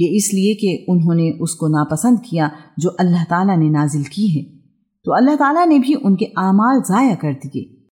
یہ اس لیے کہ انہوں نے اس کو ناپسند کیا جو اللہ تعالیٰ نے نازل کی ہے۔ تو اللہ تعالیٰ نے بھی ان کے اعمال ضائع کر دیے۔